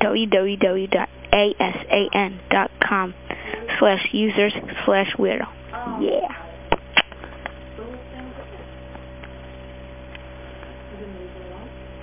www.asan.com slash users slash weirdo. Yeah. Oh.